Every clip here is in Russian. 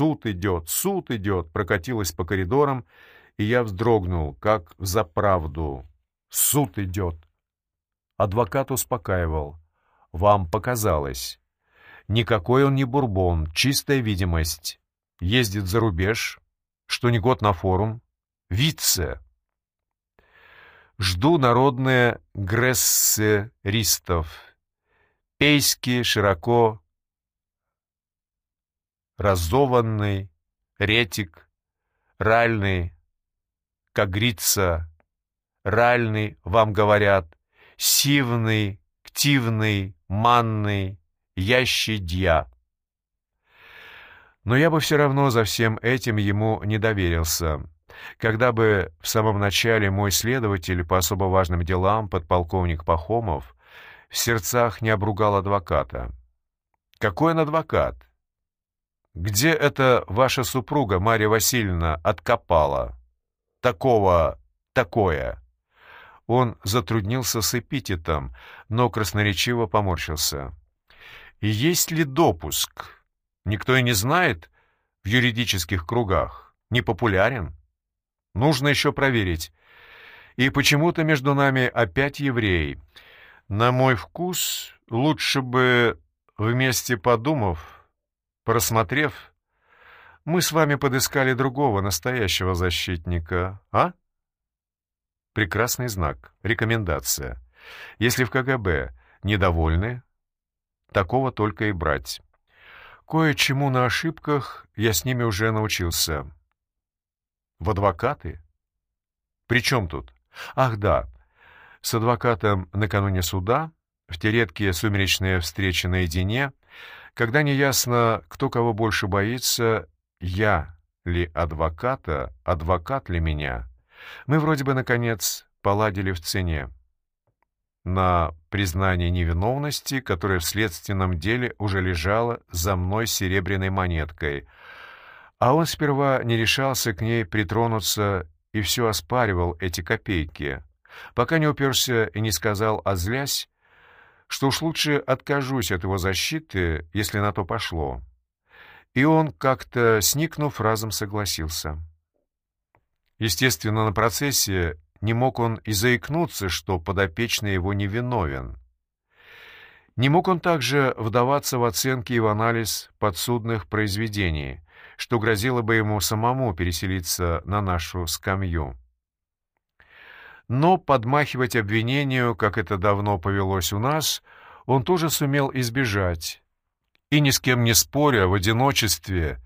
«Суд идет, суд идет!» прокатилась по коридорам, и я вздрогнул, как за правду. «Суд идет!» Адвокат успокаивал. «Вам показалось. Никакой он не бурбон, чистая видимость. Ездит за рубеж, что не год на форум. Вице!» Жду народные грессеристов. Пейски широко разованный, ретик, ральный, говорится, ральный, вам говорят, сивный, ктивный, манный, ящидья. Но я бы все равно за всем этим ему не доверился. Когда бы в самом начале мой следователь по особо важным делам, подполковник Пахомов, в сердцах не обругал адвоката. «Какой он адвокат? Где это ваша супруга Марья Васильевна откопала? Такого, такое?» Он затруднился с эпитетом, но красноречиво поморщился. «И есть ли допуск? Никто и не знает в юридических кругах. Не популярен?» Нужно еще проверить. И почему-то между нами опять еврей. На мой вкус, лучше бы, вместе подумав, просмотрев, мы с вами подыскали другого настоящего защитника, а? Прекрасный знак, рекомендация. Если в КГБ недовольны, такого только и брать. Кое-чему на ошибках я с ними уже научился. В адвокаты? При чем тут? Ах, да. С адвокатом накануне суда, в те редкие сумеречные встречи наедине, когда неясно, кто кого больше боится, я ли адвоката, адвокат ли меня, мы вроде бы, наконец, поладили в цене. На признание невиновности, которое в следственном деле уже лежало за мной серебряной монеткой — а он сперва не решался к ней притронуться и все оспаривал эти копейки, пока не уперся и не сказал, озлясь, что уж лучше откажусь от его защиты, если на то пошло. И он, как-то сникнув, разом согласился. Естественно, на процессе не мог он и заикнуться, что подопечный его невиновен. Не мог он также вдаваться в оценки и в анализ подсудных произведений, что грозило бы ему самому переселиться на нашу скамью. Но подмахивать обвинению, как это давно повелось у нас, он тоже сумел избежать. И ни с кем не споря, в одиночестве,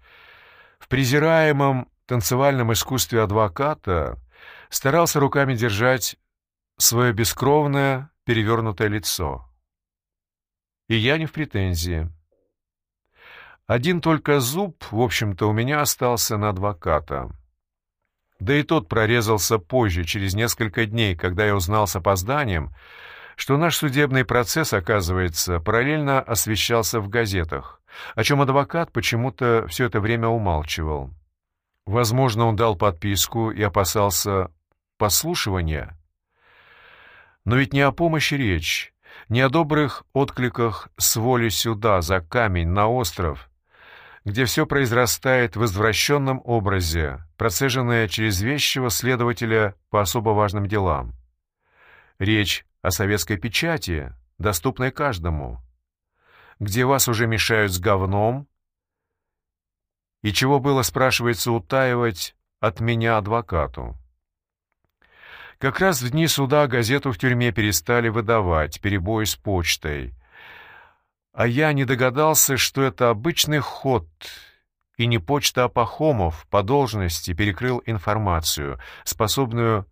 в презираемом танцевальном искусстве адвоката, старался руками держать свое бескровное перевернутое лицо. И я не в претензии. Один только зуб, в общем-то, у меня остался на адвоката. Да и тот прорезался позже, через несколько дней, когда я узнал с опозданием, что наш судебный процесс, оказывается, параллельно освещался в газетах, о чем адвокат почему-то все это время умалчивал. Возможно, он дал подписку и опасался послушивания. Но ведь не о помощи речь, не о добрых откликах с воли сюда, за камень, на остров — где все произрастает в извращенном образе, процеженное через вещего следователя по особо важным делам. Речь о советской печати, доступной каждому, где вас уже мешают с говном, и чего было, спрашивается, утаивать от меня адвокату. Как раз в дни суда газету в тюрьме перестали выдавать, перебои с почтой — а я не догадался, что это обычный ход, и не почта, а Пахомов по должности перекрыл информацию, способную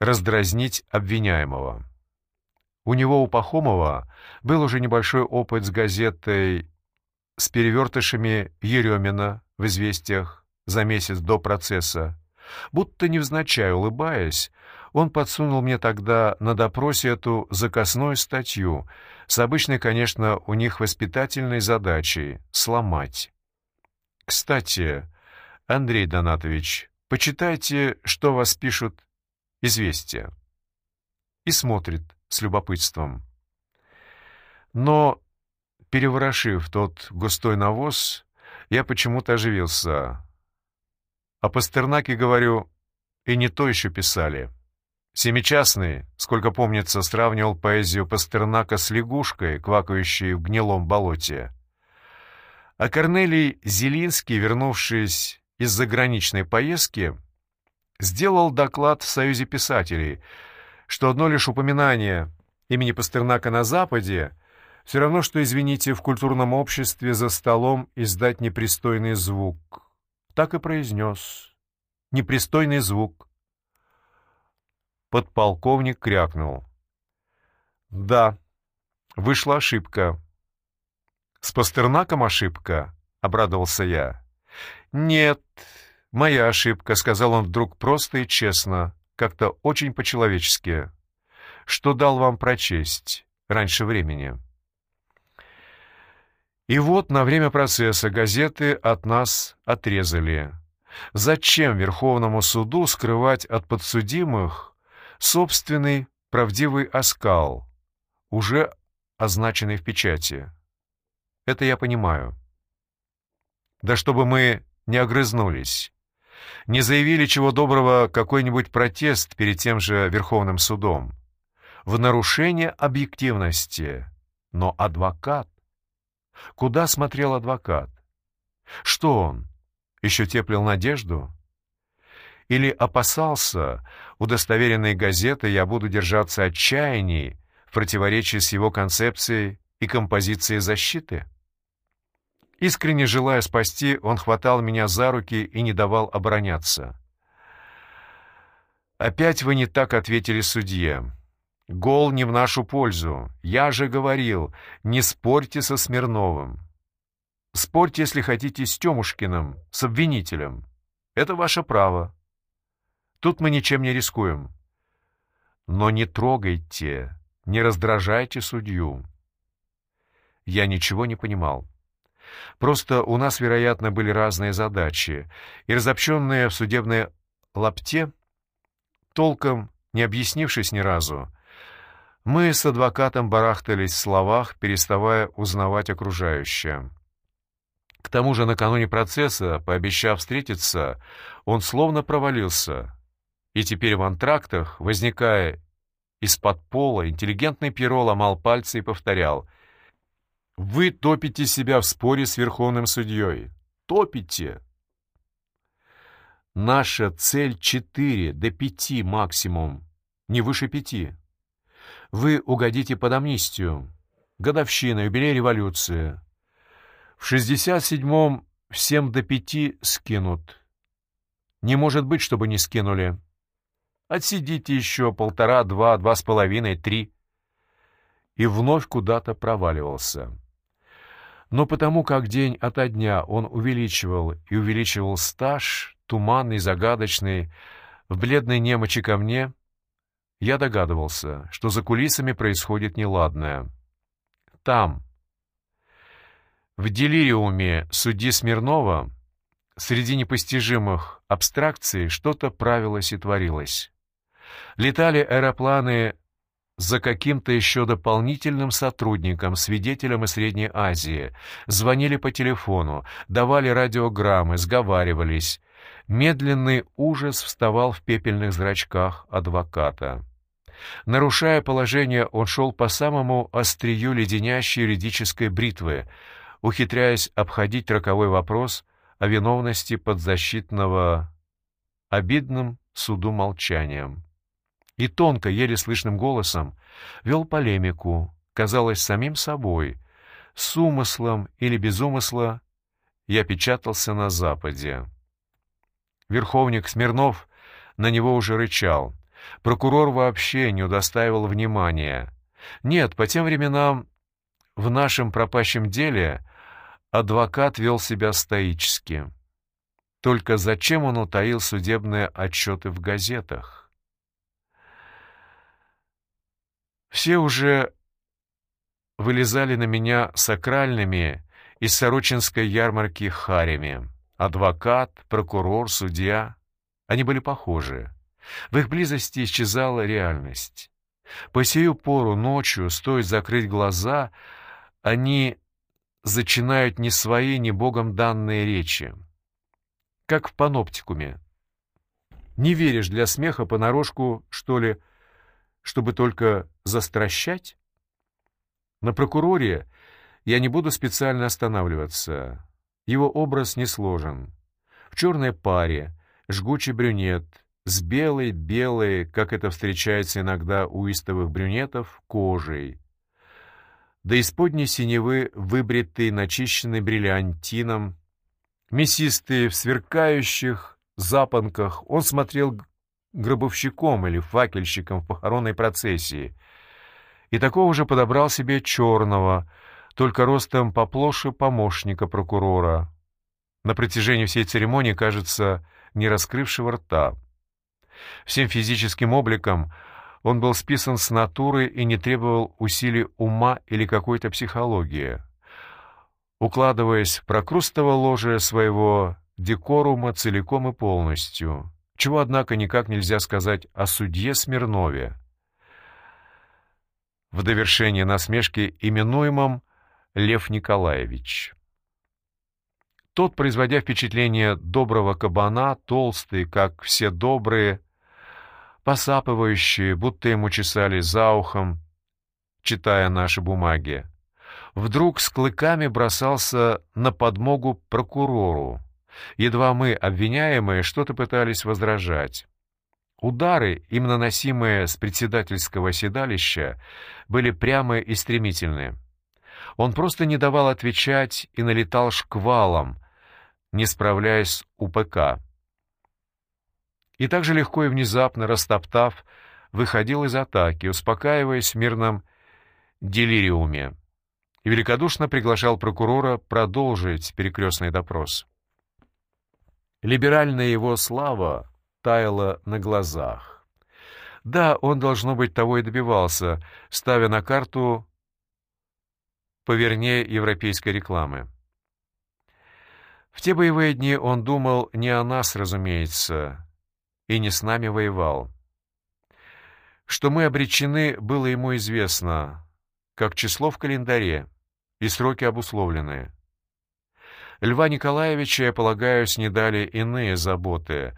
раздразнить обвиняемого. У него, у Пахомова, был уже небольшой опыт с газетой с перевертышами Еремина в «Известиях» за месяц до процесса. Будто невзначай улыбаясь, он подсунул мне тогда на допросе эту закосную статью с обычной, конечно, у них воспитательной задачей — сломать. Кстати, Андрей Донатович, почитайте, что вас пишут «Известия». И смотрит с любопытством. Но, переворошив тот густой навоз, Я почему-то оживился. О Пастернаке, говорю, и не то еще писали. Семичастный, сколько помнится, сравнивал поэзию Пастернака с лягушкой, квакающей в гнилом болоте. А Корнелий Зелинский, вернувшись из заграничной поездки, сделал доклад в Союзе писателей, что одно лишь упоминание имени Пастернака на Западе все равно, что, извините, в культурном обществе за столом издать непристойный звук. Так и произнес. Непристойный звук. Подполковник крякнул. «Да, вышла ошибка». «С Пастернаком ошибка?» — обрадовался я. «Нет, моя ошибка», — сказал он вдруг просто и честно, как-то очень по-человечески. «Что дал вам прочесть раньше времени?» И вот на время процесса газеты от нас отрезали. Зачем Верховному суду скрывать от подсудимых собственный правдивый оскал, уже означенный в печати? Это я понимаю. Да чтобы мы не огрызнулись, не заявили чего доброго какой-нибудь протест перед тем же Верховным судом. В нарушение объективности. Но адвокат... Куда смотрел адвокат? Что он? Еще теплил надежду? Или опасался, удостоверенной газетой я буду держаться отчаяний в противоречии с его концепцией и композицией защиты? Искренне желая спасти, он хватал меня за руки и не давал обороняться. «Опять вы не так ответили судье. Гол не в нашу пользу. Я же говорил, не спорьте со Смирновым. Спорьте, если хотите, с Тёмушкиным, с обвинителем. Это ваше право. Тут мы ничем не рискуем. Но не трогайте, не раздражайте судью. Я ничего не понимал. Просто у нас, вероятно, были разные задачи, и разобщенные в судебной лапте, толком не объяснившись ни разу, мы с адвокатом барахтались в словах, переставая узнавать окружающее. К тому же накануне процесса, пообещав встретиться, он словно провалился. И теперь в антрактах, возникая из-под пола, интеллигентный перо ломал пальцы и повторял «Вы топите себя в споре с верховным судьей. Топите!» Наша цель четыре до пяти максимум, не выше пяти вы угодите под амнистию. Годовщина, юбилей революции. В 67-м всем до пяти скинут. Не может быть, чтобы не скинули. Отсидите еще полтора, два, два с половиной, три. И вновь куда-то проваливался. Но потому как день ото дня он увеличивал и увеличивал стаж, туманный, загадочный, в бледной немочи ко мне, я догадывался, что за кулисами происходит неладное. Там, в делириуме судьи Смирнова, среди непостижимых абстракций что-то правилось и творилось. Летали аэропланы за каким-то еще дополнительным сотрудником, свидетелем из Средней Азии, звонили по телефону, давали радиограммы, сговаривались. Медленный ужас вставал в пепельных зрачках адвоката. Нарушая положение, он шел по самому острию леденящей юридической бритвы, ухитряясь обходить роковой вопрос о виновности подзащитного обидным суду молчанием. И тонко, еле слышным голосом вел полемику, казалось, самим собой, с умыслом или без умысла я печатался на Западе. Верховник Смирнов на него уже рычал. Прокурор вообще не удостаивал внимания. Нет, по тем временам в нашем пропащем деле адвокат вел себя стоически. Только зачем он утаил судебные отчеты в газетах? Все уже вылезали на меня сакральными из сорочинской ярмарки харями. Адвокат, прокурор, судья. Они были похожи. В их близости исчезала реальность. По сию пору ночью, стоит закрыть глаза, они зачинают не свои, не Богом данные речи. Как в паноптикуме. Не веришь для смеха понарошку, что ли, чтобы только застращать? На прокуроре я не буду специально останавливаться. Его образ не сложен. В черной паре, жгучий брюнет, с белой-белой, как это встречается иногда у истовых брюнетов, кожей. До исподней синевы выбритый, начищенный бриллиантином, мясистый в сверкающих запонках, он смотрел гробовщиком или факельщиком в похоронной процессии. И такого же подобрал себе черного, только ростом поплоше помощника прокурора. На протяжении всей церемонии, кажется, не раскрывшего рта. Всем физическим обликом он был списан с натуры и не требовал усилий ума или какой-то психологии. Укладываясь прокрустово ложе своего декорума целиком и полностью, чего, однако, никак нельзя сказать о судье Смирнове. В довершение насмешки именуемом Лев Николаевич. Тот, производя впечатление доброго кабана, толстый, как все добрые, посапывающие, будто ему чесали за ухом, читая наши бумаги, вдруг с клыками бросался на подмогу прокурору. Едва мы, обвиняемые, что-то пытались возражать. Удары, им наносимые с председательского седалища, были прямые и стремительные. Он просто не давал отвечать и налетал шквалом, не справляясь с УПК. И так же легко и внезапно, растоптав, выходил из атаки, успокаиваясь в мирном делириуме, и великодушно приглашал прокурора продолжить перекрестный допрос. Либеральная его слава таяла на глазах. Да, он, должно быть, того и добивался, ставя на карту повернее европейской рекламы. В те боевые дни он думал не о нас, разумеется, и не с нами воевал. Что мы обречены, было ему известно, как число в календаре и сроки обусловленные. Льва Николаевича, я полагаю, снедали иные заботы.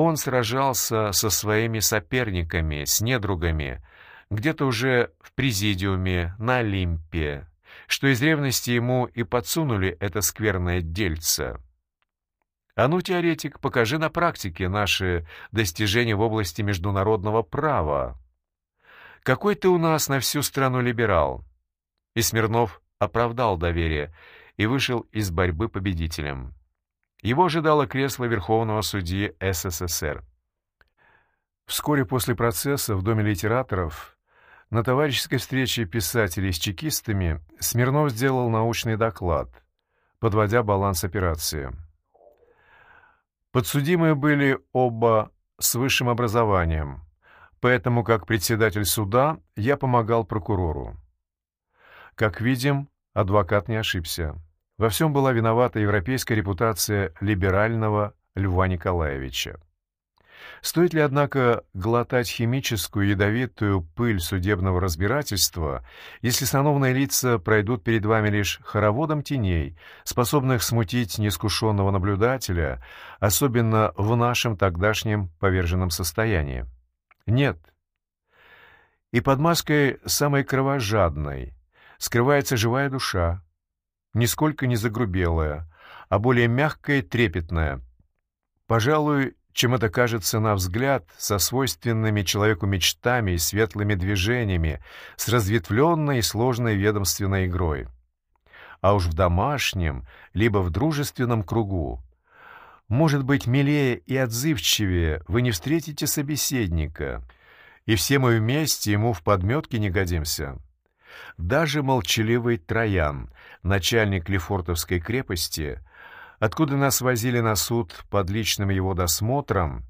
Он сражался со своими соперниками, с недругами, где-то уже в президиуме, на Олимпе, что из ревности ему и подсунули это скверное дельце. А ну, теоретик, покажи на практике наши достижения в области международного права. Какой ты у нас на всю страну либерал? И Смирнов оправдал доверие и вышел из борьбы победителем. Его ожидало кресло Верховного судьи СССР. Вскоре после процесса в Доме литераторов на товарищеской встрече писателей с чекистами Смирнов сделал научный доклад, подводя баланс операции. Подсудимые были оба с высшим образованием, поэтому как председатель суда я помогал прокурору. Как видим, адвокат не ошибся. Во всем была виновата европейская репутация либерального Льва Николаевича. Стоит ли, однако, глотать химическую ядовитую пыль судебного разбирательства, если сановные лица пройдут перед вами лишь хороводом теней, способных смутить неискушенного наблюдателя, особенно в нашем тогдашнем поверженном состоянии? Нет. И под маской самой кровожадной скрывается живая душа, нисколько не загрубелая, а более мягкая и трепетная, пожалуй, чем это кажется на взгляд, со свойственными человеку мечтами и светлыми движениями, с разветвленной и сложной ведомственной игрой. А уж в домашнем, либо в дружественном кругу, может быть, милее и отзывчивее вы не встретите собеседника, и все мы вместе ему в подметке не годимся. Даже молчаливый Троян, начальник Лефортовской крепости, откуда нас возили на суд под личным его досмотром,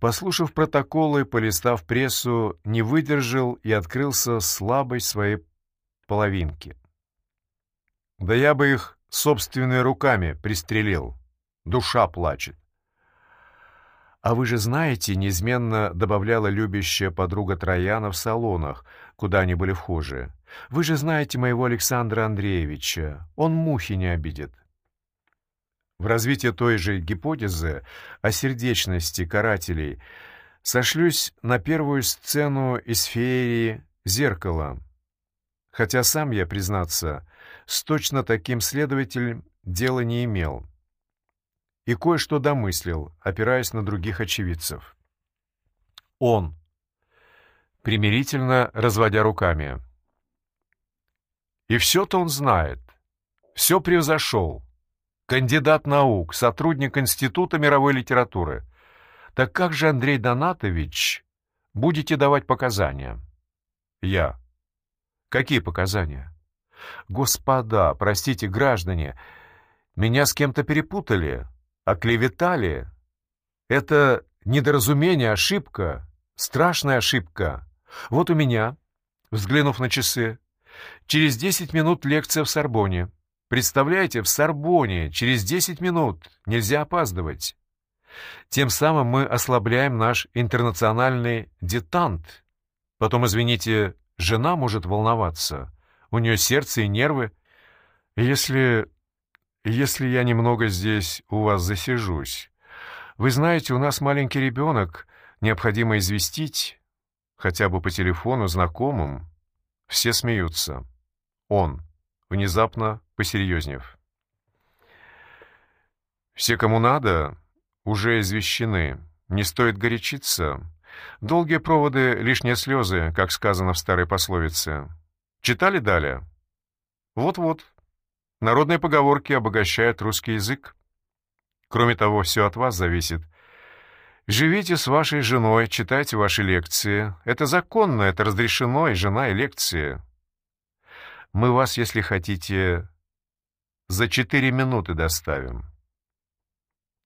послушав протоколы, полистав прессу, не выдержал и открылся слабой своей половинки. Да я бы их собственными руками пристрелил. Душа плачет. «А вы же знаете», — неизменно добавляла любящая подруга Трояна в салонах, куда они были вхожи, «вы же знаете моего Александра Андреевича, он мухи не обидит». В развитии той же гипотезы о сердечности карателей сошлюсь на первую сцену из феерии «Зеркало», хотя сам я, признаться, с точно таким следователем дела не имел и кое-что домыслил, опираясь на других очевидцев. Он, примирительно разводя руками. И все-то он знает, все превзошел. Кандидат наук, сотрудник Института мировой литературы. Так как же, Андрей Донатович, будете давать показания? Я. Какие показания? Господа, простите, граждане, меня с кем-то перепутали оклеветали. Это недоразумение, ошибка, страшная ошибка. Вот у меня, взглянув на часы, через десять минут лекция в Сорбоне. Представляете, в Сорбоне через десять минут нельзя опаздывать. Тем самым мы ослабляем наш интернациональный детант. Потом, извините, жена может волноваться. У нее сердце и нервы. Если если я немного здесь у вас засижусь. Вы знаете, у нас маленький ребенок, необходимо известить, хотя бы по телефону знакомым. Все смеются. Он, внезапно посерьезнев. Все, кому надо, уже извещены. Не стоит горячиться. Долгие проводы — лишние слезы, как сказано в старой пословице. Читали далее? Вот-вот. Народные поговорки обогащают русский язык. Кроме того, все от вас зависит. Живите с вашей женой, читайте ваши лекции. Это законно, это разрешено, и жена, и лекции. Мы вас, если хотите, за четыре минуты доставим.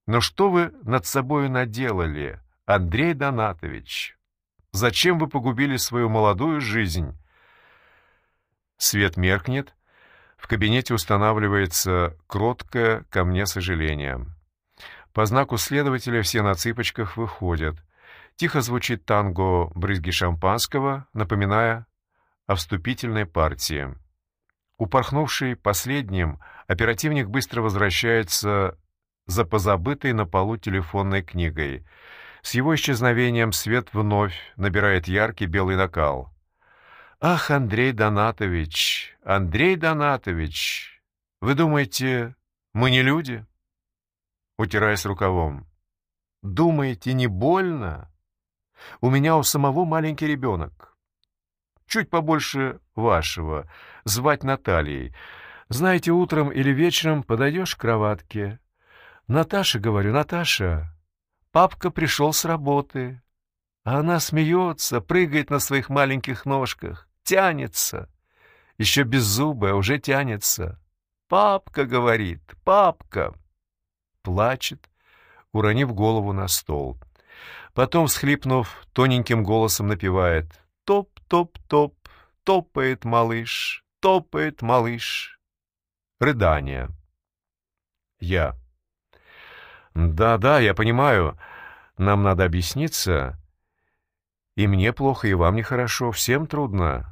Но что вы над собою наделали, Андрей Донатович? Зачем вы погубили свою молодую жизнь? Свет меркнет, в кабинете устанавливается кроткое ко мне сожаление. По знаку следователя все на цыпочках выходят. Тихо звучит танго брызги шампанского, напоминая о вступительной партии. Упорхнувший последним, оперативник быстро возвращается за позабытой на полу телефонной книгой. С его исчезновением свет вновь набирает яркий белый накал. «Ах, Андрей Донатович, Андрей Донатович, вы думаете, мы не люди?» Утираясь рукавом. «Думаете, не больно? У меня у самого маленький ребенок. Чуть побольше вашего, звать Натальей. Знаете, утром или вечером подойдешь к кроватке. Наташа, говорю, Наташа, папка пришел с работы». А она смеется, прыгает на своих маленьких ножках тянется. Еще беззубая, уже тянется. «Папка!» — говорит, «папка!» Плачет, уронив голову на стол. Потом, всхлипнув, тоненьким голосом напевает «Топ-топ-топ, топает малыш, топает малыш». Рыдание. Я. «Да-да, я понимаю. Нам надо объясниться. И мне плохо, и вам нехорошо, всем трудно.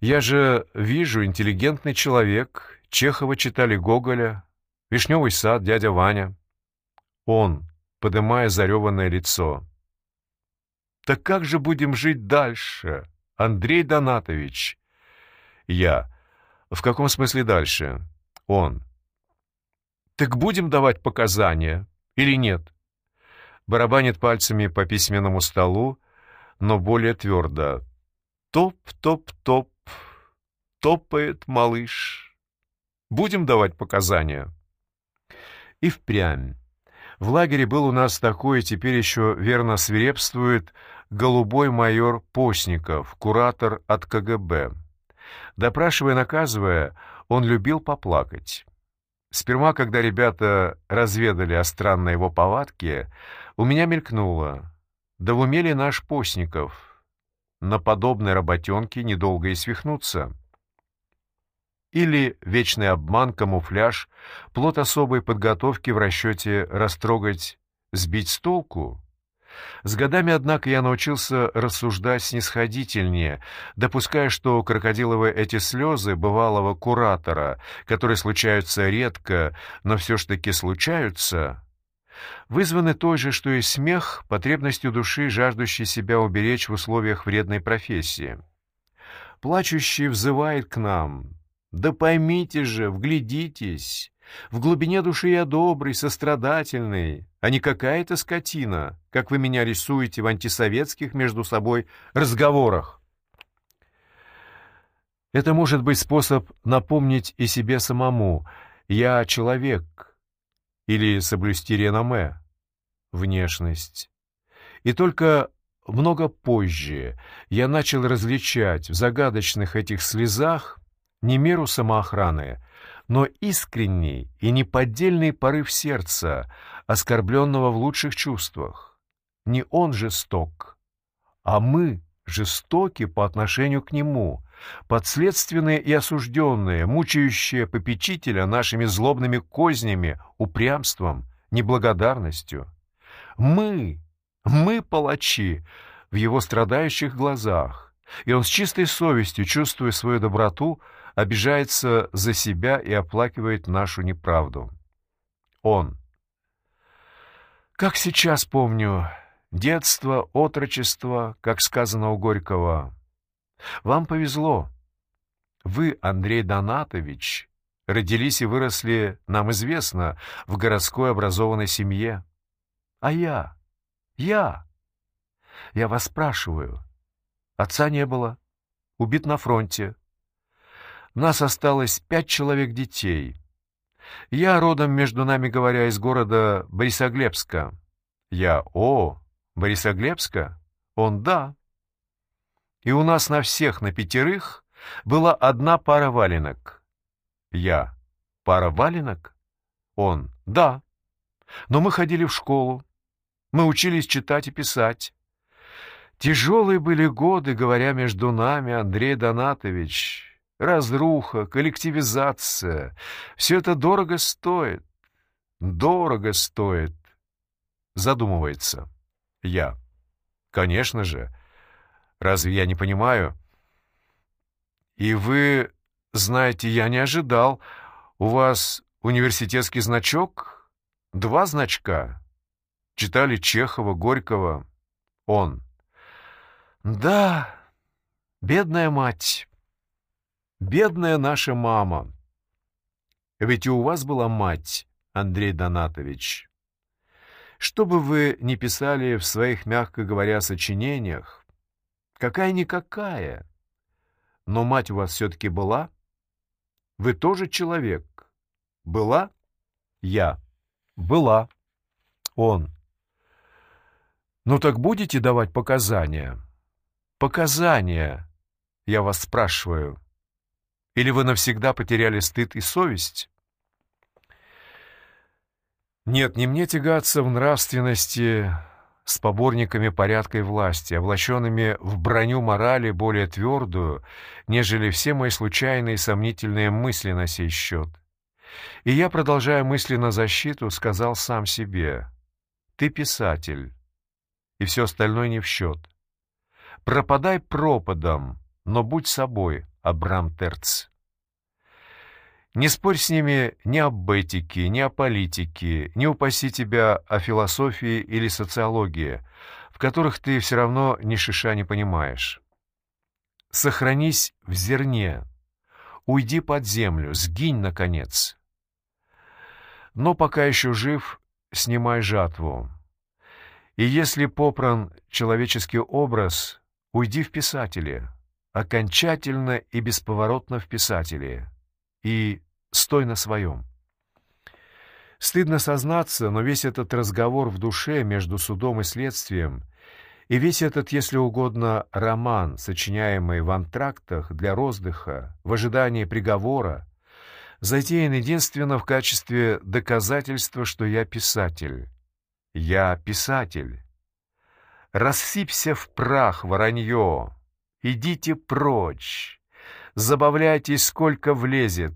Я же вижу, интеллигентный человек. Чехова читали Гоголя. Вишневый сад, дядя Ваня. Он, подымая зареванное лицо. «Так как же будем жить дальше, Андрей Донатович?» Я. «В каком смысле дальше?» Он. «Так будем давать показания или нет?» Барабанит пальцами по письменному столу, но более твердо. Топ-топ-топ, топает малыш. Будем давать показания. И впрямь. В лагере был у нас такой, теперь еще верно свирепствует, голубой майор Постников, куратор от КГБ. Допрашивая, наказывая, он любил поплакать. Сперва, когда ребята разведали о странной его повадке, у меня мелькнуло. Да в уме ли наш Постников? На подобной работенке недолго и свихнуться. Или вечный обман, камуфляж, плод особой подготовки в расчете растрогать, сбить с толку, С годами, однако, я научился рассуждать снисходительнее, допуская, что крокодиловые эти слезы бывалого куратора, которые случаются редко, но все ж таки случаются, вызваны той же, что и смех, потребностью души, жаждущей себя уберечь в условиях вредной профессии. Плачущий взывает к нам. «Да поймите же, вглядитесь, в глубине души я добрый, сострадательный, а не какая-то скотина, как вы меня рисуете в антисоветских между собой разговорах. Это может быть способ напомнить и себе самому «я человек» или соблюсти реноме, внешность. И только много позже я начал различать в загадочных этих слезах не меру самоохраны, но искренний и неподдельный порыв сердца, оскорбленного в лучших чувствах. Не он жесток, а мы жестоки по отношению к нему, подследственные и осужденные, мучающие попечителя нашими злобными кознями, упрямством, неблагодарностью. Мы, мы палачи в его страдающих глазах, и он с чистой совестью, чувствуя свою доброту, обижается за себя и оплакивает нашу неправду. Он. Как сейчас помню, детство, отрочество, как сказано у Горького. Вам повезло. Вы, Андрей Донатович, родились и выросли, нам известно, в городской образованной семье. А я? Я? Я вас спрашиваю. Отца не было. Убит на фронте. Нас осталось пять человек детей. Я родом, между нами говоря, из города Борисоглебска. Я «О, Борисоглебска?» Он «Да». И у нас на всех, на пятерых, была одна пара валенок. Я «Пара валенок?» Он «Да». Но мы ходили в школу. Мы учились читать и писать. Тяжелые были годы, говоря между нами, Андрей Донатович разруха, коллективизация. Все это дорого стоит. Дорого стоит. Задумывается. Я. Конечно же. Разве я не понимаю? И вы, знаете, я не ожидал. У вас университетский значок? Два значка? Читали Чехова, Горького. Он. Да, бедная мать. Бедная наша мама. Ведь и у вас была мать, Андрей Донатович. Что бы вы ни писали в своих, мягко говоря, сочинениях, какая-никакая, но мать у вас все-таки была? Вы тоже человек. Была? Я. Была. Он. Ну так будете давать показания? Показания, я вас спрашиваю. Или вы навсегда потеряли стыд и совесть? Нет, не мне тягаться в нравственности с поборниками порядка и власти, облаченными в броню морали более твердую, нежели все мои случайные сомнительные мысли на сей счет. И я, продолжая мысленно защиту, сказал сам себе, «Ты писатель, и все остальное не в счет. Пропадай пропадом, но будь собой, Абрам Терц. Не спорь с ними ни об этике, ни о политике, не упаси тебя о философии или социологии, в которых ты все равно ни шиша не понимаешь. Сохранись в зерне, уйди под землю, сгинь, наконец. Но пока еще жив, снимай жатву. И если попран человеческий образ, уйди в писатели окончательно и бесповоротно в писателе, и стой на своем. Стыдно сознаться, но весь этот разговор в душе между судом и следствием и весь этот, если угодно, роман, сочиняемый в антрактах для роздыха, в ожидании приговора, затеян единственно в качестве доказательства, что я писатель. Я писатель. Рассыпься в прах, воронье, Идите прочь. Забавляйтесь, сколько влезет.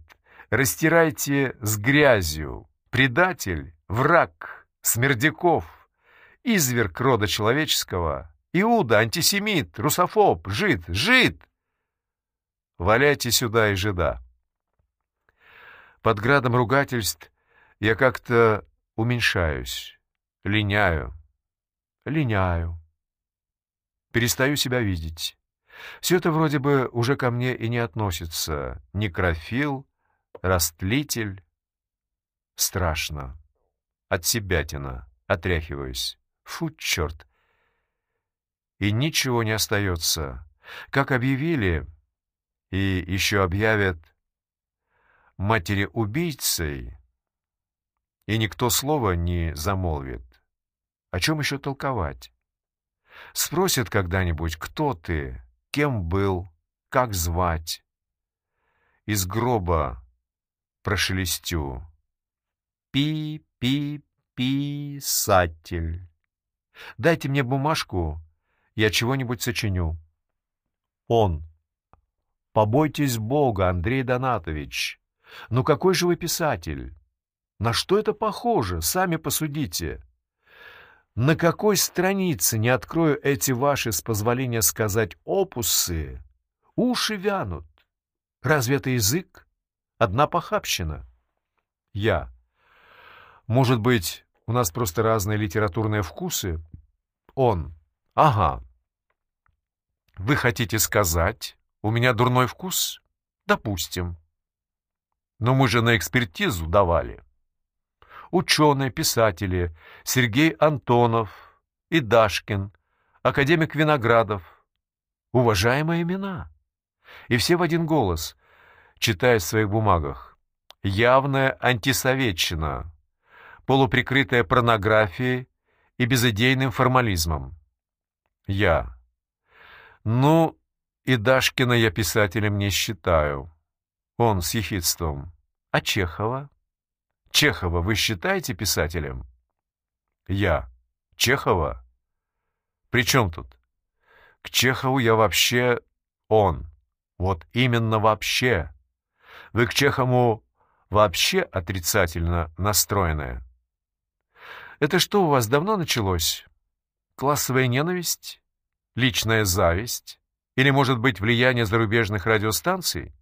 Растирайте с грязью. Предатель, враг, Смердяков. изверг рода человеческого, Иуда, антисемит, русофоб, жид, жид! Валяйте сюда и жида. Под градом ругательств я как-то уменьшаюсь, линяю, линяю, перестаю себя видеть. Все это вроде бы уже ко мне и не относится. Некрофил, растлитель. Страшно. От себятина. Отряхиваюсь. Фу, черт. И ничего не остается. Как объявили, и еще объявят матери-убийцей, и никто слова не замолвит. О чем еще толковать? Спросят когда-нибудь, кто ты, кем был, как звать. Из гроба прошелестю. Пи-пи-писатель. Дайте мне бумажку, я чего-нибудь сочиню. Он. Побойтесь Бога, Андрей Донатович. Ну какой же вы писатель? На что это похоже? Сами посудите. На какой странице не открою эти ваши, с позволения сказать, опусы? Уши вянут. Разве это язык? Одна похабщина. Я. Может быть, у нас просто разные литературные вкусы? Он. Ага. Вы хотите сказать, у меня дурной вкус? Допустим. Но мы же на экспертизу давали ученые, писатели Сергей Антонов и Дашкин, академик Виноградов. Уважаемые имена. И все в один голос, читая в своих бумагах. Явная антисоветчина, полуприкрытая порнографией и безыдейным формализмом. Я. Ну, и Дашкина я писателем не считаю. Он с ехидством. А Чехова? Чехова вы считаете писателем? Я. Чехова? При чем тут? К Чехову я вообще он. Вот именно вообще. Вы к Чехову вообще отрицательно настроенная. Это что у вас давно началось? Классовая ненависть? Личная зависть? Или, может быть, влияние зарубежных радиостанций?